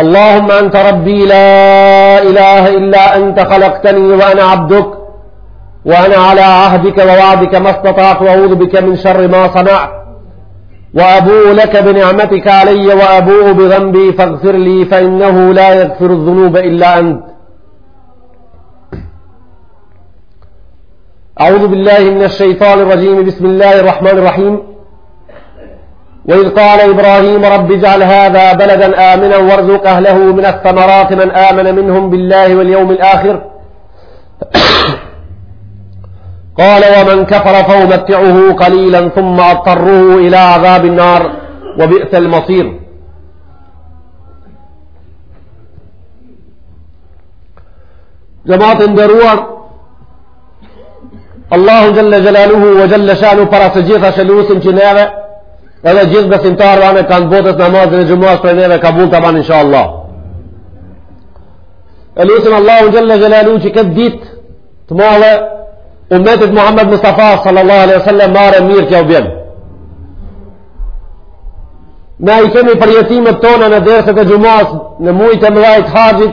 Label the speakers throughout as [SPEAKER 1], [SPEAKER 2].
[SPEAKER 1] اللهم أنت ربي لا إله إلا أنت خلقتني وأنا عبدك وأنا على عهدك ووعدك ما استطعت وأعوذ بك من شر ما صنعت وأبوء لك بنعمتك علي وأبوء بذنبي فاغفر لي فإنه لا يغفر الذنوب إلا أنت أعوذ بالله من الشيطان الرجيم بسم الله الرحمن الرحيم وإذ قال إبراهيم رب اجعل هذا بلدا آمنا وارزق أهله من الثمرات من آمن منهم بالله واليوم الآخر قال ومن كفر فأمتعه قليلا ثم أضطره إلى عذاب النار وبئس المصير جماعت ndëruar Allahu xhelle xhelaluhu ve xhelle shanuhu para së gjithash e lusim që neve edhe gjithë besimtarëve anekand botës namazin e xhumas prej neve kabul ta banë insha Allah e lusim Allahu xhelle xhelaluhu që këtë ditë të madhe umetit Muhammed Mustafa sallallahu alaihi sallam marë e mirë t'jau bjen Na i kemi përjetimet tona në derset e xhumas në mujt e mëdhaj të haxhit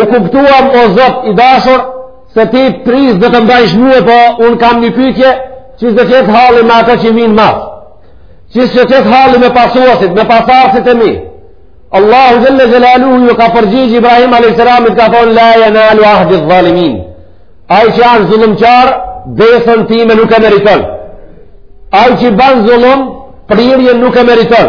[SPEAKER 1] U kuptuam o zot i dashur se ti prijës do të m'bajsh mue po unë kam një pytje qysh do të jetë halli me ato që vijnë mas qysh do të jetë halli me pasuesit me pasardhësit e mi Allahu xhelle xhelaluhu ju ka përgjigj Ibrahim a.s. ka thonë la jenalu ahdi dhalimin ai që asht zullumqar besën time nuk e meriton ai që ban zullum prirjen nuk e meriton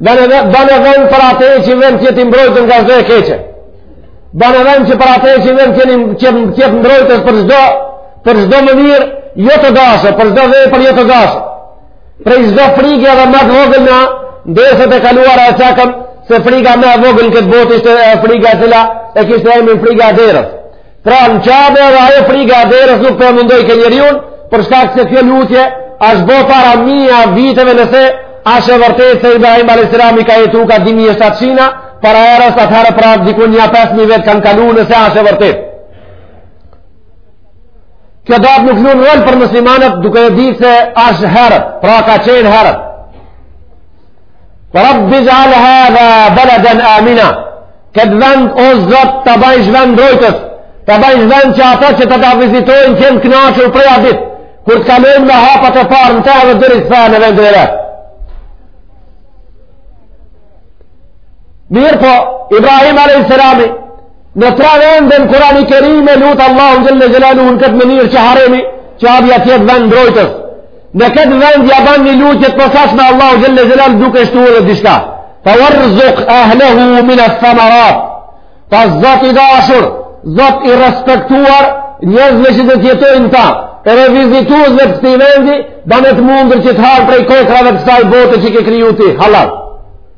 [SPEAKER 1] Bane vend për ate që i vjen të jetë i mbrojtë nga çdo e keqe. Bane vend që për ate që i vjen të jetë mbrojtës për çdo, për çdo më mirë, jo të dashë, për çdo vepër jo të dashë. Prej çdo frige edhe ma të vogël na n'derset e kaluara e cekëm, se friga më e vogël n'këtë botë ishte friga e cila e kishte emnin friga e derës. Pra në Qabe edhe ajo friga e derës nuk po e mundojke njeriun, për shkak se kjo lutje është bo para mija viteve nëse asht e vërtet se Ibrahim A.S. ka jetu ka 2700 para erës atëherë pra dikun një 5.000 vjet kanë kalu nëse asht e vërtet. Kjo datë nuk lun rrol për muslimanët duke e dit se asht herët, pra ka qenë herët. Rabbi xh'al hadha baladan amina Këtë vend o zot ta bajsh vend mbrojtës Ta bajsh vend që ata që të ta vizitojnë t'jenë knaqur prej ditë Kur të kalojnë me hapat e parë në ta dhe deri t'ven në vendin e vet Mirëpo, Ibrahim a.s. Në tre vende n'Kurani Kerim e lut Allahun xhelle xhelaluhu në këtë mënyrë që haremi Qabja të jetë vend mbrojtës Në këtë vend ja ban një lutje të posaçme Allahu xhelle xhelal duke shtu edhe diçka. Tha warzuq ahlehu min ath-thamarat. Tha zot i dashur, zot i respektuar, njerëzve që do të jetojnë n'ta, edhe vizituesve të këtij vendi, bane të mundur që të hanë prej kokrave të kësaj bote që ke kriju ti. Hallall.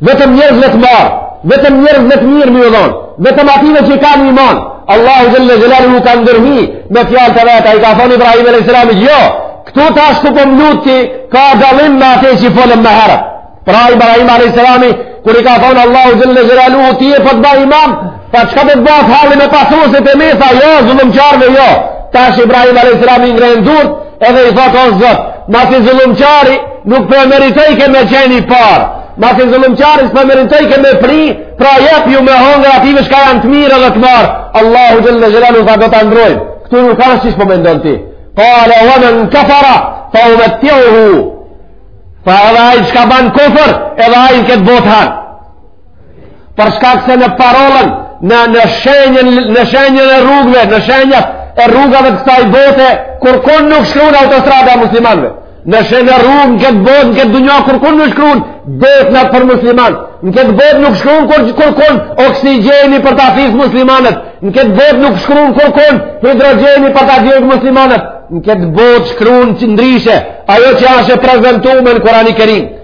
[SPEAKER 1] Vetëm njerëzve të marë, vetëm njerëzve të mirë me u dhon, vetëm ative që kanë iman. Allahu xhelle xhelaluhu ka ndërhi me fjalë të veta, i ka thonë Ibrahim alayhis salam, "Jo, këtu tash ku po m'lut ti ka dallim me atë që folëm më herë." Pra Ibrahim alayhis salam, kur i ka thonë Allahu xhelle xhelaluhu tye po të baj imam, Pa çka do të bëhet halli me pasuesit e mi, tha jo, zullumqarëve jo. Tash Ibrahim alayhis salam i ngren durt, edhe i thotë o Zot, masi zullumqari nuk po meritojke me qenë i parë. Masi zullumqari s'po meritojke me pri, pra jepju me hongër atyve çka janë të mirë dhe të marë. Allahu xhel-le xhelaluhu tha do të ndrojnë. Këtu nuk ka qysh po mendon ti. Kale ue men kefere, fe umetiuhu. Tha edhe ai çka ban kufër, edhe ai n'këtë botë han. Për shkak se në parolën, në, në, shenjën, në shenjën e rrugëve, në shenjat e rrugëve të kësaj bote, kurkun nuk shkruun autostrada e muslimanve. Në shenjën e rrugë, në këtë botë, në këtë dunja, kurkun nuk shkruun, vetëm për musliman. Në këtë botë nuk shkruun kur, kurkun oksigjeni për ta thith muslimanët. Në këtë botë nuk shkruun kurkun hidrogjeni për ta djeg muslimanët. Në këtë botë shkruun që ndryshe, ajo që asht e prezentume në Kurani Kerim.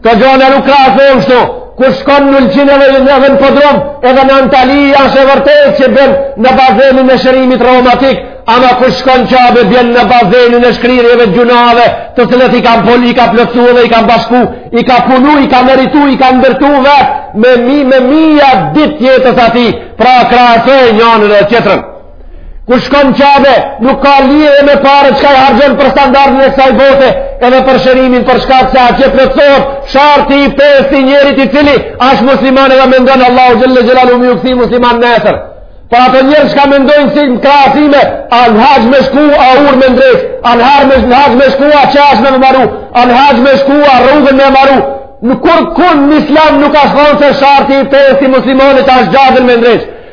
[SPEAKER 1] Kto gjana nuk krahasohen kshtu, kur shkon në Ulqin edhe në edhe në Bodrum, edhe në Antali, asht e vërtet që bjen në bazenin e shërimit reumatik, ama kur shkon Qabe bjen në bazenin e shkrirjeve gjynave, të cilat i ka plo, i ka plotësu dhe i ka bashku, i ka punu, i ka meritu, i ka ndërtu vetë, me mi, me mija ditë jetës së tij, pra krahasoj njënën edhe tjetrën. Kur shkon Qabe, nuk ka lidhje me pare çka i harxhon për standardin e kësaj bote, edhe për shërimin për shkak se atje plotsohet sharti i pestë i njerit i cili, ashtë musliman edhe mendon Allahut xhel-le xhelaluhu me iu kthy si musliman nesër. Por ato njerëz që ka mendojnë si në krahasime, a në haxh me shku, a urë me ndreq, a në harë me në haxh me shku, a çeshme me maru, a në haxh me shku, a rrugën me maru, në kurkun në islam nuk ashtë thanë se sharti i pestë i muslimanit ashtë xhaden me ndreq.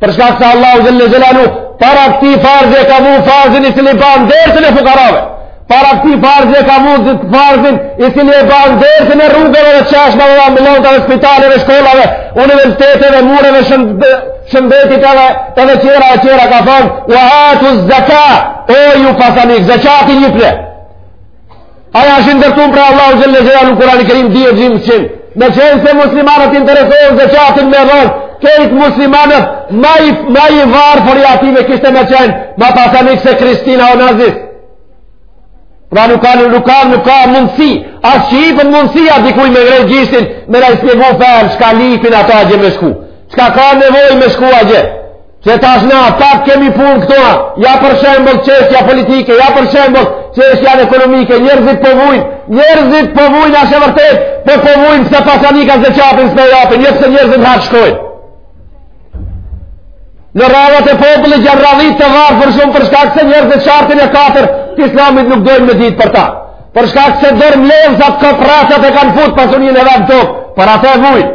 [SPEAKER 1] Për shkak se Allahu xhel-le xhelaluhu, para këtij farzi e ka vnu farzin i cili ban dertin e fukarave. Para këtij farzi e ka vnu farzin i cili e ban dertin e rrugëve dhe çeshmave, ambulantave, spitaleve, shkollave, universiteteve, mureve, shëndetit edhe të dhe tjera e tjera ka thanë, ue atu zekah, o ju pasanik, zeqatin jipne. Ajo është ndërtuar prej Allahut xhel-le xhelaluhu në Kur'anin e Kerim dihet e dhim sin. Me qenë se muslimanët interesohen zeqatin me dhon, kejt muslimanët ma i, ma i varfëri i atyve kishte me qenë, ma pasanik se Kristina Onasis. Pra nuk ka, nuk ka, nuk ka mundësi, as që jipet mundësia dikuj me ngrejt gishtin, me na i shpjegu thellë, çka lypin ato atje me shku. Çka ka nevoj me shku atje. Qe tash na, tash kemi punë këto a, ja për shembull çështja politike, ja për shembull çështja ekonomike, njerëzit po vujnë, njerëzit po vujnë asht e vërtet, po po vujnë pse pasanikat zeqatin s'e japin, jo pse njerëzit haxh shkojnë. Në rradhat e popullit janë rradhit të varfër shumë për shkak se njerëzit shartin e katër, të islamit nuk dojnë me ditë për ta. Për shkak se dorëmbledhsat, koprracat e kanë fut pasunin e vet n'tokë, për atë e vujnë.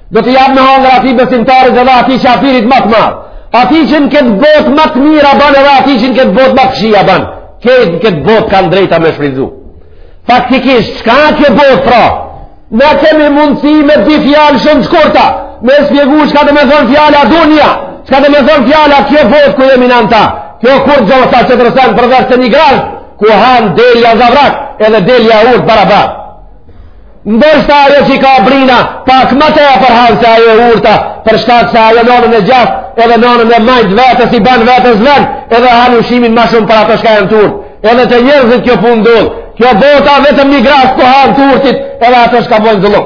[SPEAKER 1] Do të jap me hangër atij besimtarit edhe atij qafirit më të madh. Atij që në këtë botë më të mira ban edhe atij që në këtë botë më të kqija ban. Këta në këtë botë kanë drejtë me shfrytëzu. Faktikisht, çka kjo botë pra? Ne kemi mundësi me dy fjalë shumë të shkurta me shpjegu çka do me thonë fjala dunja. Çka do me thonë fjala kjo botë ku jemi na në ta. Kjo kurgjë s'asht tjetër sen përveç se një grazhd ku han delja zavrak edhe delja e urtë barabar. Ndoshta ajo që i ka brinat, pak ma tepër han se ajo e urta, për shkak se ajo n'anën e djathtë, edhe n'anën e majtë vetes, i ban vetes ven, edhe han ushqimin ma shumë për ato çka janë të urtë. Edhe te njerëzit kjo punë ndodh, kjo bota vetëm një grazhd ku hanë të urtit, edhe ato çka bojnë zullum.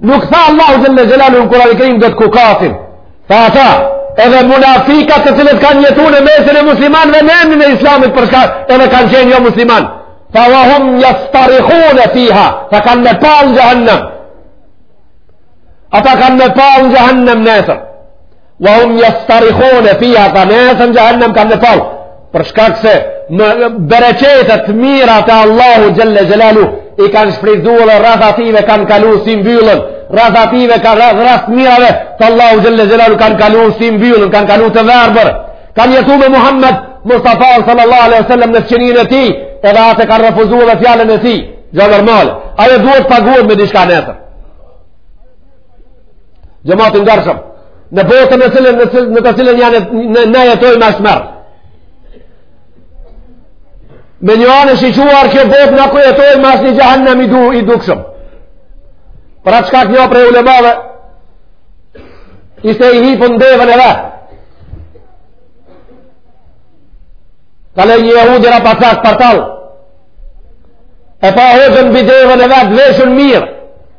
[SPEAKER 1] Nuk tha Allahu xhel-le xhelaluhu në Kurani Kerim do të kukatin. Tha ata, edhe munafikat të cilët kanë jetu në mesin e muslimanëve në emnin e islamit për shkak edhe kanë qenë jo musliman. Tha wa hum jastarihune fiha, tha kanë me pallë në xhehenem. Ata kanë me pallë në xhehenem nesër. Wa hum yastarihun fiha tha nesër në xhehenem kanë me pallë. Për shkak se në bereqetet mirat e Allahut xhel-le xhelaluhu i kanë shfrytëzu edhe rreth atyve kanë kalu symbyllun rreth atyve ka rreth mirave të Allahut xhel-le xhelaluhu kanë kalu symbyllun kanë kalu të verbër kanë jetu me Muhammed Mustafa sallallahu alaihi wasallam në fqinjinë e tij, edhe atë kanë refuzu edhe fjalën e tij. Gjë normale ajo duhet paguhet me diçka nesër. Xhemat i ndershëm, në botën në cilën, në të cilën jena, na jetojmë asht tmerr. Me një anë e shiquar kjo botë na ku jetojmë asht një xhehenem i du i dukshëm. Për atë shkak një prej ulemave, ishte i hipun n'deven e vet. Kalon një jahudi rrapacak partal, e pa hoxhën mbi deven e vet veshun mirë,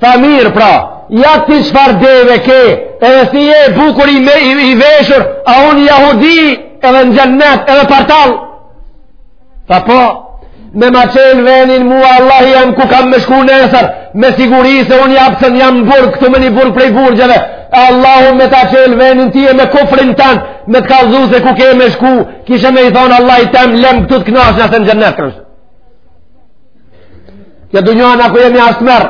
[SPEAKER 1] Tha mirë pra, ja ti çfarë deve ke, edhe si je bukur i, me, i, i veshur, a unë jahudi edhe në xhenet edhe partal. Tha po, me ma çel venin mua Allahi jem ku kam me shku nesër, me siguri se unë ja pse jam n'burg, këtu me një burg prej burgjeve, Allahu me ta çel venin ty e me kufrin tan, me të kallzu se ku ke me shku, kishe me i thonë Allahit tem, lem këtu të knaqna se në xhenet kërështë. Kjo dynja na ku jemi asht tmerr,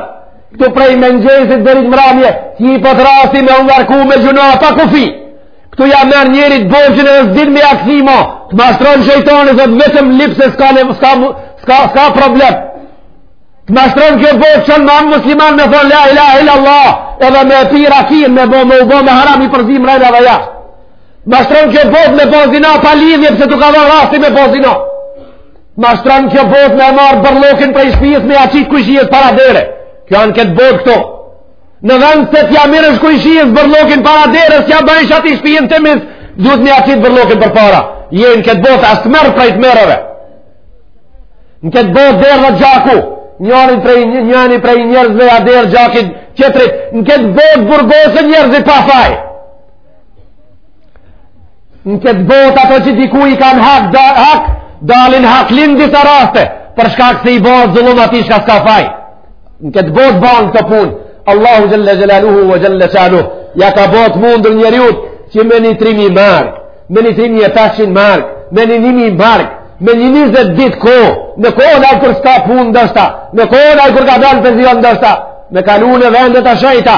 [SPEAKER 1] këtu prej mëngjesit deri n'mramje, ty t'jepet rasti me u ngarku me gjynah, pa kufi, këtu ia merr njerit borxhin e s'din me ia kthy mo, të mashtron shejtoni, dhe të vetëm lype se s'ka, s'ka, s'ka, s'ka problem, të mashtron kjo botë që n'emën musliman me thonë, la ilahe il-lallah, edhe me e pi rakinë, me bo me u bo me haram i përzim mrena edhe jashtë, të mashtron kjo botë me bo zina, pa lidhje pse të ka ardh rasti me bo zina, Mashtron kjo botë me e marrë bërllokin prej shpisë me ja qit kojshisë para dere. Kjo a në këtë botë këto. Në vend se t'ja marrësh kojshisë bërllokin para dere, s'ja bëjnë shatë i shpijën të mizë, duhet me ja qit bërllokin përpara. E në këtë botë ashtë mërë prej të mërëve. Në këtë botë derdhet gjaku, njëri prej një, njëni prej njerëzve ja derdh gjakun tjetrit. Në këtë botë burgosen njerëzit pa faj. në këtë botë ato që dikujt i kanë hak, da, hak dalin hakli në disa raste për shkak se i bahet zullum atij çka s'ka faj në këtë botë banë këto punë Allahu xhelle xhelaluhu ve xhelle shanuhu ja ka bo të mundur njeriut që me një tre mijë mark me një tre mijë e pesqind mark me një një mijë mark me një njëzet ditë kohë në kohën kur s'ka punë ndoshta në kohën kur ka dalë penzion ndoshta me kalu në vendet e shejta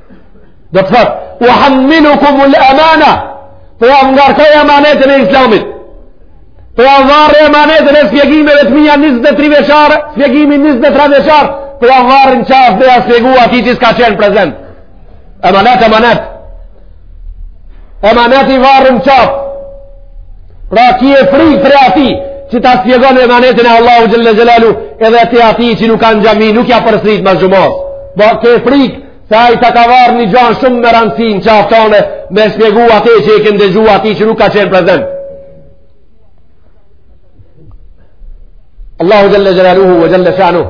[SPEAKER 1] Do të thotë, uhammilukumul emane, pra po jau ngarkoj emanetin e islamit, pra po jau vari emanetin e shpjegimeve të mia 23 vjeçare, shpjegimi 23 vjeçar, pra po jau vari në qafë me ja shpjegu atij që s'ka qenë prezent. Emanet, emanet. Emanet i varë në qafë. Pra kije frikë prej atij që ta shpjegon emanetin e Allahut xhelle xhelaluhu edhe ti atij që nuk kanë n'xhami, nuk ja përsërit mas xhumasë. Ba po, ke frikë se ai ta ka varë një gja shumë me rëndësi në qafë tone me shpjegu ati që i ke ndëgju atij që nuk ka qenë prezent. Allahu xhelle xhelaluhu ve xhelle shanuhu.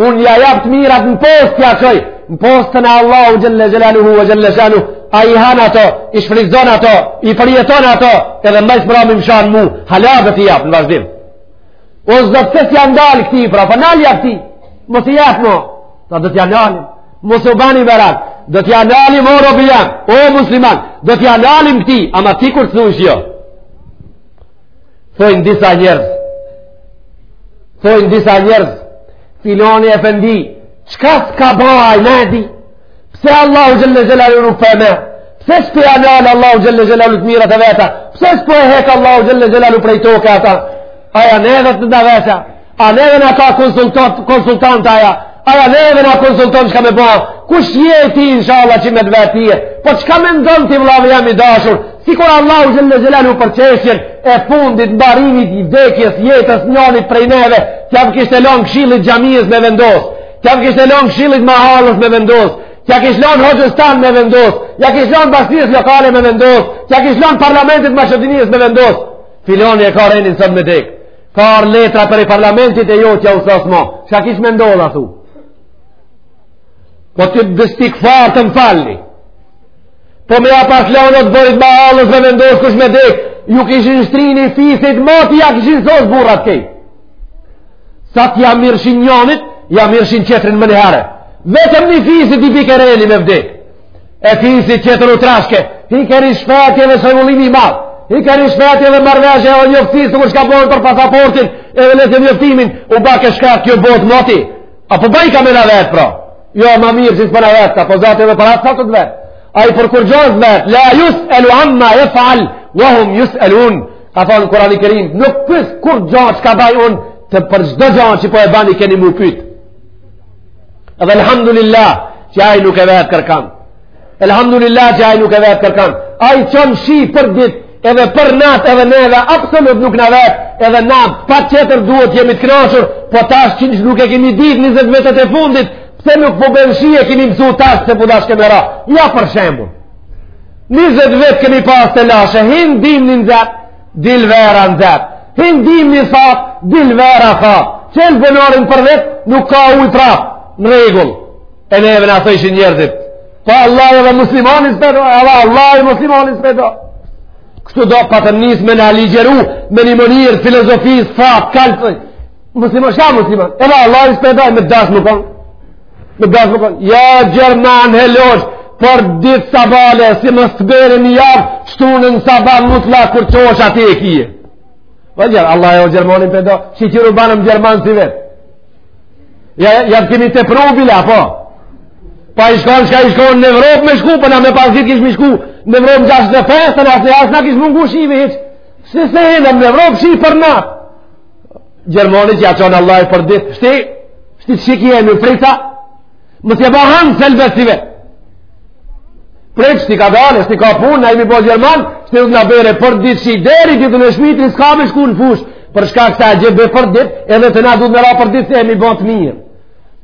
[SPEAKER 1] Unë ja jap të mirat në postë t'ja çoj, në postën e Allahut xhelle xhelaluhu ve xhelle shanuhu, ai i han ato, i shfrytëzon ato, i përjeton ato, edhe ma së mrami m'shan mu, hala do t'i jap në vazhdim. O Zot pse s'ja ndal këtij, pra po nalja këtij, mos i jep mo, a do t'ja nalim, mos u bani merak, do t'ja nalim o robi jem, o musliman, do t'ja nalim këtij, ama ti kur të thush jo. Thojnë disa njerëz. Thojnë disa njerëz. Filoni efendi. Çka s'ka ba ai medi? Pse Allahu xhelle xhelaluhu nuk po e merr? Pse s'po ja nal Allahu xhelle xhelaluhu të mirat e veta? Pse s'po e hek Allahu xhelle xhelaluhu prej toke ata? Ai a nevet t'na vesë a. A neve na ka konsultant, konsultant ai a? Ai a neve na konsulton çka me bo? Kush je ti, inshallah, që me të vetë ty? Po çka mendon ti vllau jem i dashur? Sikur Allahu xhelle xhelaluhu për çështjen e fundit, mbarimit, i vdekjes, jetës, njonit prej neve, t'ja kishte lonë këshillit xhamisë me vendosë, t'ja kishte lonë këshillit mahallës me vendosë, Ja kish lënë hoxhës tonë me vendos, ja kish lënë bashkësisë lokale me vendos, ja kish lënë parlamentit Maqedonisë me vendos. Filoni e ka renin sot me dek. Ka letra prej parlamentit e jo t'jau sos ma. Ça kish me ndodhë, a thu? Po të dështik farë të më falni. Po me ja pas lanë odborit mahallës me vendosë kush me dekë, ju kishin shtri ni fisit moti, ja kishin sosë burrat krejt. Sa t'ja mirrshin njonit, ja mirrshin tjetrin menjëherë. Vetëm një fisit i bike reni me vdekë. E fisi tjetër u trashke, i keri shpetje dhe zullumi i madhë, i keri shpetje dhe marrveshje e njoftsi, sikur çka bojnë për pasaportin, edhe letërnjoftimin, u bake çka kjo botë moti. A po baj ka me na vetë, pra? Jo, ma mirë, gjithë për në vetë, ka po zatë edhe për atë sa të të vetë. Ai për kurgjo s'vetë, la jus'elu amma jef'al, wahum jus'elun, ka thonë në Kurani Kerim, nuk pësë kurgjo çka baj unë, të për çdo gjo që po e bani keni m'u pytë. Edhe alhamdulillah që ai nuk e vetë kërkan. Elhamdulillah që ai nuk e vetë kërkan. Ai çon shi për dit, edhe për natë edhe neve absolut nuk na vetë, edhe na patjetër duhet jemi të knaqur, po tash që nuk e kemi dit njëzet vjetët e fundit, pse nuk po bjen shi e kemi mësu tash se po tash ka me ra. Ja për shembull. Njëzet vjet kemi pas telashe, hin dimni nxet, Dil vera nxet. Hin dimni thatë, dil vera thatë. Çel bunarin për vjet, nuk ka ujë prap, në rregull. E neve na thojshin njerëzit. Pa po Allahu edhe muslimanin s'pe do, edhe Allahu muslimanin s'pe do. Kështu do patën nis me na ligjëru, me një mënyrë, filozofisë, fatë, kaltë, muslimani, çka muslimani, edhe Allahu s'pe do, me dashë nuk kanë. Në gazë më konë, ja Gjerman, helosh, për ditë sabahle, si më së bere një javë, shtunë në sabale, më të la kur qosh ati e kije. Po gjerë, Allahu Gjermanin pe do, që i kjuru banëm Gjerman si vetë. Ja, ja të kemi të pru bila, po. Pa i shkonë, shka i shkonë në Evropë me shku, për po na me pasit kishë me shku, në Evropë në gjashdhepesë, në asë në asë në kishë mungu shive, hiç. Si se e në Evropë, shi për natë. Gjermonit që ja çon Allahu për ditë, shi, shi që ki e më frita, më të jeba hanë selbesive. Prejtë shti ka dalë, shti ka punë, na jemi bo Gjerman, shi duhet me ra për ditë që i deri, ditë të në shmitë, në s'ka me shku në fushë, për shka këta e gjëbë për ditë, edhe te na duhet me ra për ditë, se jemi bo të mirë.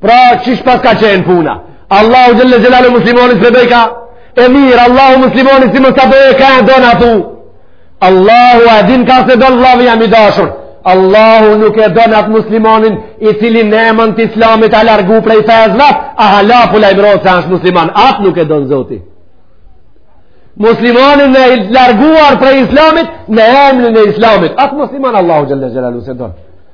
[SPEAKER 1] Pra, qysh paska qenë puna? Allahu xhelle xhelalu muslimonit për bejka, e mirë, Allahu muslimonit si më sa bëjë ka e don a thu, Allahu e din ka s'e don vllavi jem i dashur. Allahu nuk e don atë muslimonin i cili në emën të Islamit a largu prej fesë vet, a hala po lajmërot se është musliman. At nuk e don Zoti. Muslimonin e larguar prej Islamit në emrin e Islamit. At musliman Allahu xhalla xhelalu s'e don.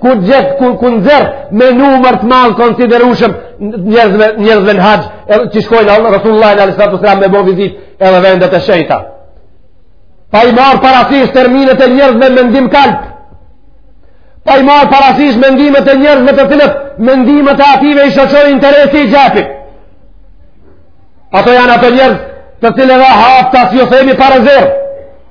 [SPEAKER 1] ku gjet ku ku nxer me numër të madh konsiderueshëm njerëzve njerëzve në haxh që i shkojnë Rasulullahit alejhi salatu wasselam me bo vizitë edhe vendet e shejta pa i marr parasysh terminet e njerëzve mendim kalb pa i marr parasysh mendimet e njerëzve të cilët mendimet e ative i shoqëron interesi i xhepit ato janë ato njerëz të cilët edhe haptas ju themi para zërë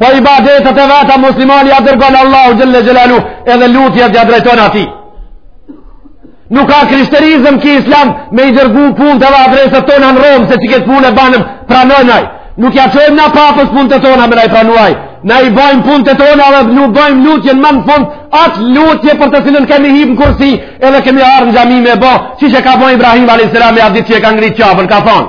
[SPEAKER 1] Po ibadetet e veta muslimani ja dërgon Allahut xhel-le xhelaluhu edhe lutjen ja drejton atij. Nuk ka krishterizëm ky islam me i dërgu punët edhe adresat tona në Romë se qe këtë punë e banëm pranonaj. Nuk ja çojmë na papës punët tona me na i pranu ai. Na i bajmë punët tona dhe nuk bajmë lutje në ma në fund atë lutje për të cilën kemi hip në kursi edhe kemi ardhë në xhami me bo që që ka bo Ibrahim a.s. atë ditë që e ka ngritë Qaben ka thonë.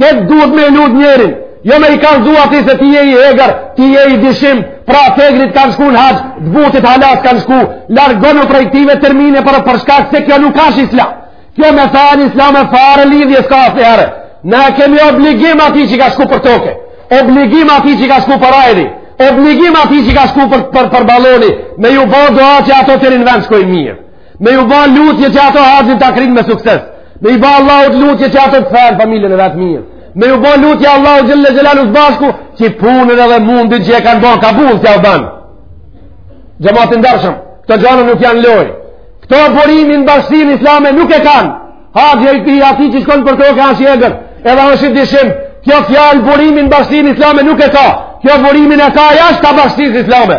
[SPEAKER 1] Këtë duhet me lut njerin, jo me i kallzu atij se ti je i egër, ti je i dyshimtë, pra t'egrit kanë shku në haxh, t'butit hala s'kanë shku, largonu prej ktyne termine për për shkak se kjo nuk ashtë islam. Kjo me fenë islame farë lidhje s'ka asni herë. Na kemi obligim ati që ka shku për toke, obligim ati që ka shku për ajri, obligim ati që ka shku për, për, për balloni, me ju bo dua që ato deri n'vend shkojnë mirë. Me ju ba lutje që ato haxhin ta kryjnë me sukses. Me ju ba Allahut lutje që ato të fërë familjen e vet mirë. Me ju ba lutje Allahut xhel-le xhelaluhu së bashku që punën edhe mundin që e kanë ba kabull t'jau banë. Xhemat i ndershëm, këto gjana nuk janë lojë. Këto burimin n'bashkësinë islame nuk e kanë. Haxhi i atij që shkon për toke ashtë i egër. Edhe ashtë i dyshimtë, kjo fjalë burimin n'bashkësinë islame nuk e ka. Kjo burimin e ka jashtë bashkësisë islame.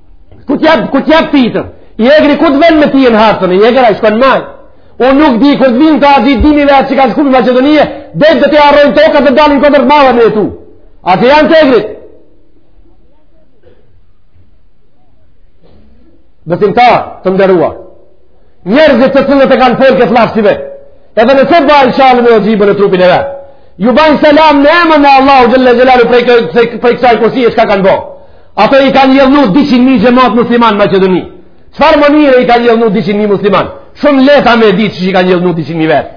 [SPEAKER 1] Ku të jap, ku të jap fitër? I egri ku të vend me ti në hartën, i egri a i shkon maj. Unë nuk di, kur të vinë të ardhi dini dhe atë që ka shku në Maqedoni, dhe dhe të arrojnë toka dhe dalin këtër të madhe në jetu. A janë të egrit? Besimtarë të nderuar. Njerëzit të cilët e kanë folë këtë lafësive, edhe nëse bajnë shallin e xhyben e trupin e dhe. Ju bajnë selam në emën e Allahut xhel-le xhelaluhu prej kësaj kursie shka kanë bo. Ato i kanë jëllnu 200.000 xhemat musliman në Maqedoni. Çfarë mënyre i kanë jëllnu 200.000 musliman? Shumë lehtë a me ditë që i kanë jëllnu 200.000 vetë.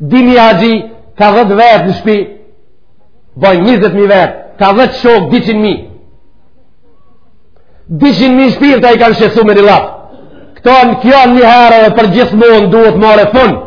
[SPEAKER 1] 2.000 haxhi ka 10 vetë në shpi, bojnë 20.000 vetë, ka 10 shokë 200.000. 200.000 shpirta i kanë shqetsu me ni llaf. Këto në kjo një herë edhe përgjithmonë duhet marre fund.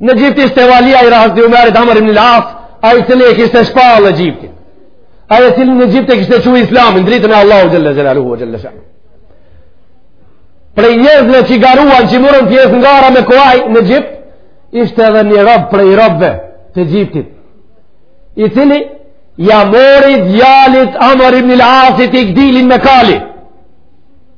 [SPEAKER 1] Në Egjipt ishte valia i hazreti Umerit Amr ibn al-As, ai i cili e kishte shpallë Egjiptin. Ai i cili në Egjipt e kishte çu Islamin dritën e Allahut xhalla xhelaluhu xhalla shah. Prej njerëzve që garuan që morën pjesë në gara me kuaj në Egjipt, ishte edhe një rob prej robëve të Egjiptit. I cili ja mori djalit Amr ibn al-Asit i gdilin me kali.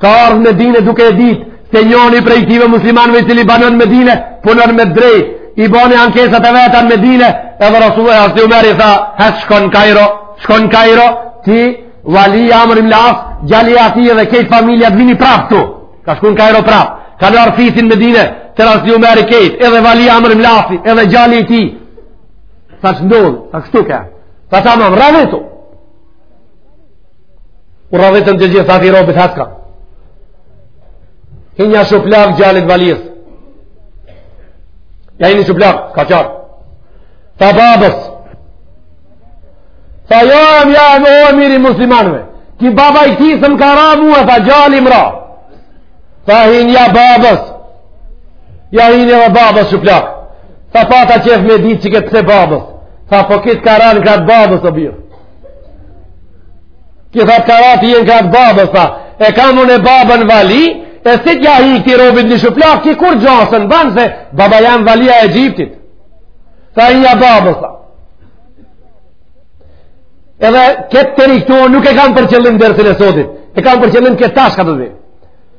[SPEAKER 1] Ka ardhë n'Medine duke e ditë se njoni prej tive muslimanve i cili banon n'Medine, punon me drejt, i bani ankesat e veta n'Medine, edhe Rasullu e Hazreti Umeri tha, hec shko n'Kajro, shko n'Kajro, ti, vali, Amër ibn As, gjali i atij edhe kejt familja të vini prap ktu, ka shku n'Kajro prap, kur arrisin n'Medine, te Hazreti Umeri kejt, edhe valia Amër ibn Asi, edhe gjali i tij, tha çka ndodh, tha kështu ka, sa që amëm, ravetu, U radhitën të gjithë, tha këtij robit haska. Hinja shuplak gjalit valisë. Ja hini shuplak, ka qarë. Tha babës. Tha jo ja, ja, o emiri muslimanve. Ky baba i këtij s'më ka ra mua, tha gjali më ra. Tha hinja babës. Ja hini edhe babës shuplak. Tha pata qef me ditë që pse babës. Tha po ky t'ka ra n'krah t'babës o bir. Ky tha t'ka ra ty n'krah të babës, tha. E kam unë babën vali, e si t'ja hi këtij robit një shuplak, ky kurgja s'më ban, se baba jem valia e Egjiptit. Tha hinja babës, tha. Edhe këtë teri këtu, nuk e kam për qëllim dersin e sotit, e kam për qëllim këtë tash çka të vi.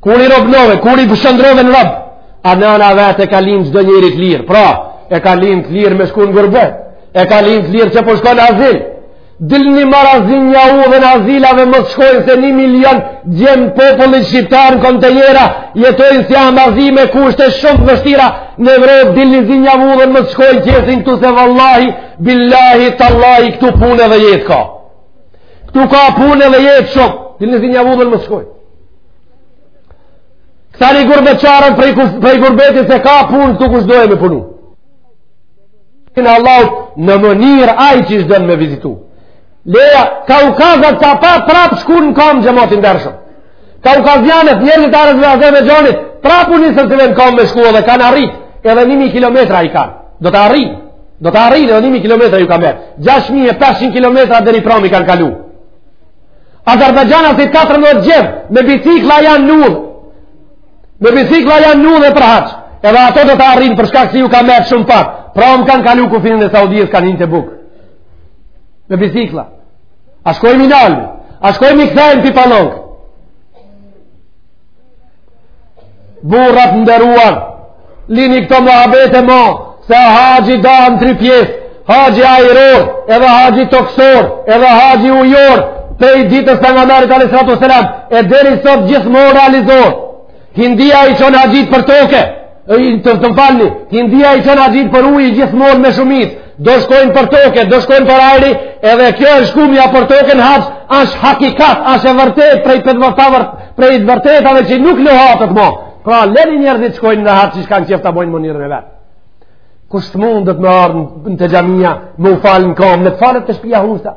[SPEAKER 1] Kur i robnove, kur i shëndrrove në rob, a nana e vet e ka lindë çdo njeri t'lirë. Pra, e ka lindë t'lirë me shku në gurbet, e ka lindë t'lirë që po shkon në azil. Dilni ma zinjau udhën azilave mos shkojnë se një milion gjem t'popullit shqiptar në kontenjera, jetojnë si ma zi me kushte shumë t'vështira në Evropë, dilni zinjau udhën mos shkojnë t'jesin këtu se vallahi, billahi, tallahi, këtu punë dhe jetë ka. Këtu ka punë edhe jetë shumë. Dilni zinjau udhën mos shkojnë. Këta gurbetçarët prej, prej gurbetit se ka punë këtu kush don me punu. Në Allah në mënyrë ai që ishtë dënë me vizitu. Leja, kaukazat kanë prapë shku në kamë xhemat i ndershëm. Kaukazianët, njerëzit arës dhe Azerbajxhanit, prap u nisën të venë n'kam me shku dhe kanë arrit, edhe 1.000 km i kanë. Do të arrijnë, do të arrijnë edhe 1.000 km ju ka metë. 6.500 km deri pramë i kanë kalu. Azerbajxhanasit 14 gjem, me bicikla janë n'udhë, me bicikla janë n'udhë për haxh, edhe ato do të arrijnë për shkak se ju ka metë shumë pak. Pramë kanë kalu kufinin e Saudisë kanë hi n'Tebuk. Me bicikla. A shkojmë i nalim, a shkojmë i kthejmë për palongë. Burra t'nderuar, lini këto muhabete ma, se haxhi u da në tri pjesë, haxhi ajror, edhe haxhi tokësor, edhe haxhi ujor, prej ditës Pejgamberit a.s. e deri sot gjithmonë realizohet. Hindia i çon haxhit për toke, të më falni, hindia i çon haxhit për uji gjithmonë me shumicë, do shkojnë për toke, do shkojnë për ajri, edhe kjo e shkumja për toke në haxh, asht hakikat, asht e vërtet, prej të vërtet, prej të vërtetave që nuk luhatet mo. Pra, leni njerëzit shkojnë në haxh qysh kanë qef ta bojnë mënyrën e vet. Kush s'mundet me ardh te xhamia, me u falë në kamë, le të falet te shpia husta.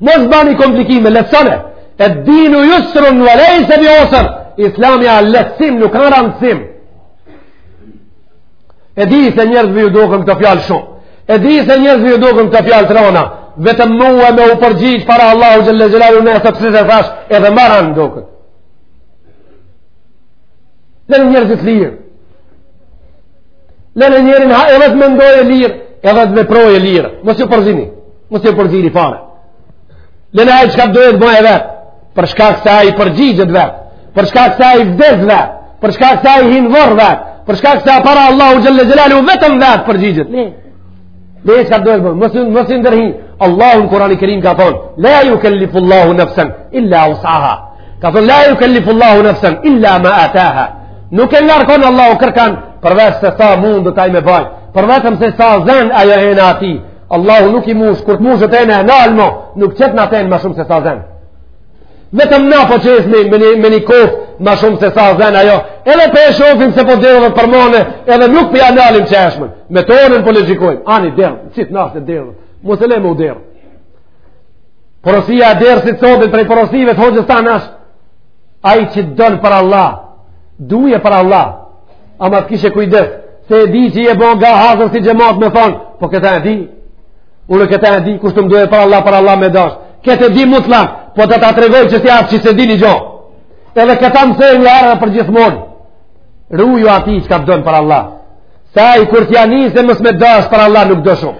[SPEAKER 1] Mos bani komplikime, lehtsone, ed-dinu jusrun ve lejse bi usr, islami a lehtsim, nuk a randsim. E di se njerëzve ju doken këto fjalë shumë, e di se njerëzve ju doken këto fjalë të rona, vetëm mua me u përgjigj para Allahut Xhelle Xhelaluhu nëse s'e thash, edhe ma ran doket. Leni njerëzit lirë, lene njerinë edhe të mendoje lirë, edhe të veproje lirë, mos ju përzini. Mos ju përzini fare. Lene çka të doje le t'boje vetë, për shkak se ai përgjigjet vetë, për shkak se ai vdes vetë, për shkak se ai hin n'vorr vetë, për shkak se para Allahut Xhelle Xhelaluhu vetëm vetë përgjigjet. Lene çka të doje le t'boje, mos i ndërhy, Allahu në Kurani Kerim ka thonë, la jukellifu Allahu nefsen, illa usaha. Ka thonë, la jukellifu Allahu nefsen, illa ma ataha. Nuk e ngarkon Allahu kërkan, përveç se sa mundet aj me bajt, përveçëm se sa zen ajo ena e tij, Allahu nuk i mush, kur të mushet ena e nal mo, nuk qet në tenë ma shumë se sa zen. Vetëm na po qesim, me, me një kofë ma shumë se sa zen ajo, edhe pe shofim se po derdhet përmone, edhe nuk po ja nalim çeshmen. Me tonën po logjikojmë, ani derdh, qit nashtë e derdh, mos e le me u derdh. Porosia e dersit të sotit prej porosive të hoxhës than asht, ai që don për Allah, duje për Allah, Ama të kishe kujdes, se e di që je bo nga hazër si xhemat me thonë, po këta e di, unë këta e di, kush të më duje për Allah, për Allah me dashtë, këtë e di mutlak, po do ta tregoj qesi atë që s'e di një gjo, edhe këta mëseje një herë edhe përgjithmonë, ruju atij që ka të don për Allah, se ai kur t'ja nise mos me dashtë për Allah nuk do shumë,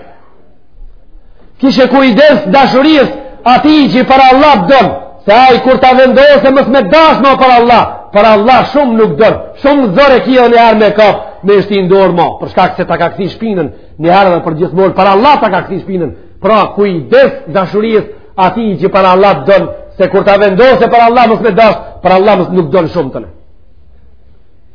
[SPEAKER 1] Kishe kujdes dashurisë atij që për Allah don, se aj kur ta vendose mos me dashtë ma për Allah, për Allah shumë nuk don, shumë zor e ki një herë me kapë, me e shti n'dorë ma, për shkak se ta ka kthy shpinën, një herë edhe përgjithmonë, për Allah ta ka kthy shpinën, pra kujdes dashurisë atij që për Allah don, se kur ta vendose për Allah mos me dashtë, për Allah mo nuk don shumë të në.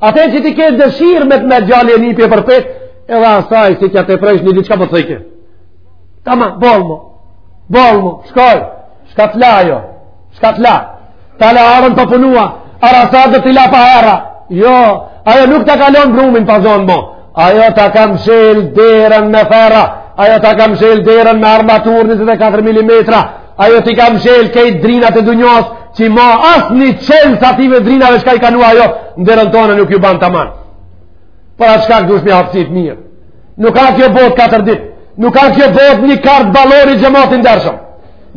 [SPEAKER 1] Ate që ti ke dëshirë me të me gjallë e një për për petë, edhe asaj si tja të prejsh një diçka për të thejke. Tama, boll mu, boll mu, shkoj, shka të la ajo, shka të la, ta la arën pa punua, arasat dhe të la pa era, jo, ajo nuk ta ka lon brumin pa zonë mu, Ajo ta ka mshel derën me ferra, ajo ta ka mshel derën me armaturë 24 mm, ajo t'i ka mshel krejt drynat e dynjas, që ma asnjë çelës atyne drynave shka i ka vnu ajo, n'derën tonë nuk ju ban taman. Për atë shkak duhet me hap sytë mirë. Nuk a kjo botë 4 ditë, nuk a kjo botë një kartë balloni xhemat i ndershëm.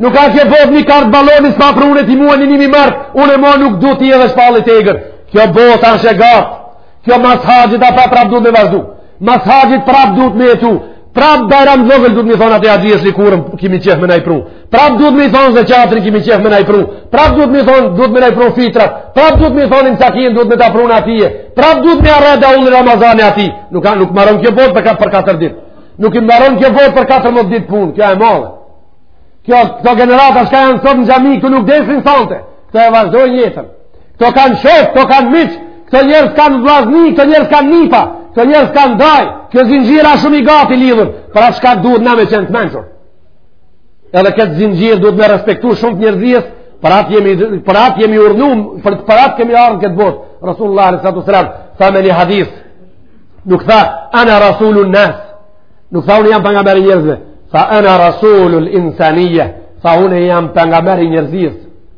[SPEAKER 1] Nuk a kjo botë një kartë balloni s'ma prune ti mua një nimi mark, unë e mua nuk du t'i edhe shpallit e egrë. Kjo botë ashtë e gatë, Kjo mas haxhit a prap prap duhet me vazhdu. Mas haxhit prap duhet me jetu. Prap bajram vogël duhet me thonë n'atë adresë një kurban kimi qef me na i pru. Prap duhet me thonë zeqatin kimi qef me na i pru. Prap duhet me thonë duhet me na i pru fitrat. Prap duhet me thonë në sakin duhet me ta pru atje. Prap duhet me ardh daulle Ramazani aty. Nuk, nuk maron kjo botë për, për 4 ditë. Nuk i maron kjo botë për 14 ditë punë. Kjo e madhe. Kjo, këto gjenerata shka janë sot në xhami këtu nuk desin sonte. Këto e vazhdojnë jetën. Këto kanë shokë, këto kanë miq, këto njerëz kanë vllazni, këto njerëz kanë nipa, këto njerëz kanë dajë, kjo zinxhir a shumë i gatë i lidhun, për atë shkak duhet na me qenë të mençur. Edhe këtë zinxhir duhet me respektu shumë të njerëzisë, për atë jemi, për atë jemi urdhnu, për, për atë kemi ardh n'këtë botë. Rasulullah alejhi salatu selam, tha në një hadith, nuk tha, ana Rasulun Nas, nuk tha unë jam pejgamber i njerëzve, tha ana Rasulun Insanije, tha unë jam pejgamber i njerëzisë,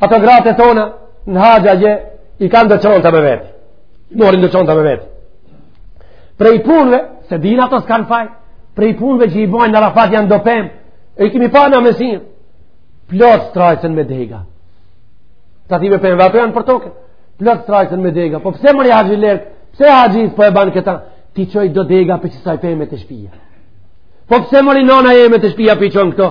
[SPEAKER 1] Ato gratë e tona në haxh atje i kanë edhe çanta me vete. Morrin edhe çanta me vete. Prej punëve, s'e din ato s'kanë faj, prej punëve që i bojnë n'Arafat janë do pemë, e i kimi pa me sy, plot strajcën me dega. Të thyme peme, ato janë për toke, plot strajcën me dega. Po pse mori haxhilerkë, pse haxhi po e ban këta, t'i çoj do dega prej kësaj peme te shpija. Po pse mori nona jeme te shpija po i çon këto,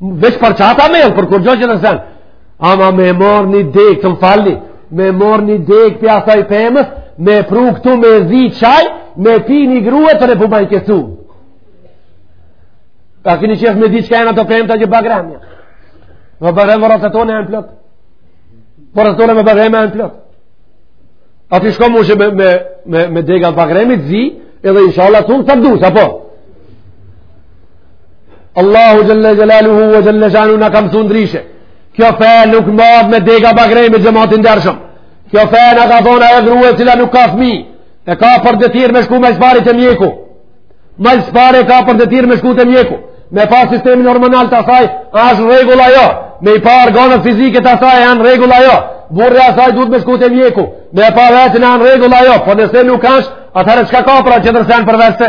[SPEAKER 1] Veç për çata me, për kur gjo që në sen. Ama me marr një degë, të më falni, me marr një degë prej asaj pemës, me pru këtu me zi çaj, me pi një grue të re po bajnë këtu. A kini qef me di çka janë ato pemë të gjitha bagrema. Me bagrem vorret tona janë plot. Vorret tona me bagrem janë plot. A ti shko mushe me, me, me, me dega të bagremit zi, edhe inshallah të unë të du, sa po? Allahu xhele xhelaluhu e xhele shanu na ka msu ndryshe. Kjo fe nuk mbahet me dega bagremi xhemat i ndershëm. Kjo fe na ka thonë një grue cila nuk ka fmi. E ka për detyrë me shku ma s'pari te mjeku. Ma s'pari e ka për detyrë me shku te mjeku. Me pa sistemin hormonal të saj, ashtë n'rregull a jo. Me i pa organet fizike të saj, janë n'rregull a jo. Burri i saj duhet me shku te mjeku. Me pa veten janë n'rregull a jo. Po nëse nuk ashtë, atëherë çka ka pra që dërsen për vese,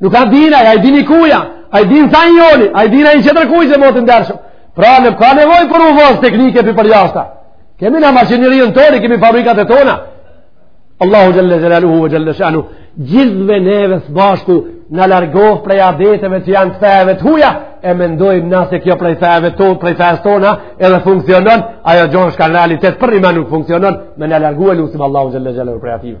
[SPEAKER 1] Nuk ka dina, a i dini kuja, a i din sa i joni, a i dina i qëtër kuj që motin dërshëm. Pra në ka nevoj për uvoz teknike për për jashta. Kemi ne mashinerinë tonë, kemi fabrikat e tona. Allahu xhelle xhelaluhu ve xhelle shanuhu. Gjithve neve së bashku na largoftë prej adeteve që janë të feve të huja, e mendojmë nëse kjo prej feve të prej feve tona edhe funksionon, ajo gjonë shka në realitet për një me nuk funksionon, me na largu e lusim Allahun xhelle xhelaluhu prej atyre.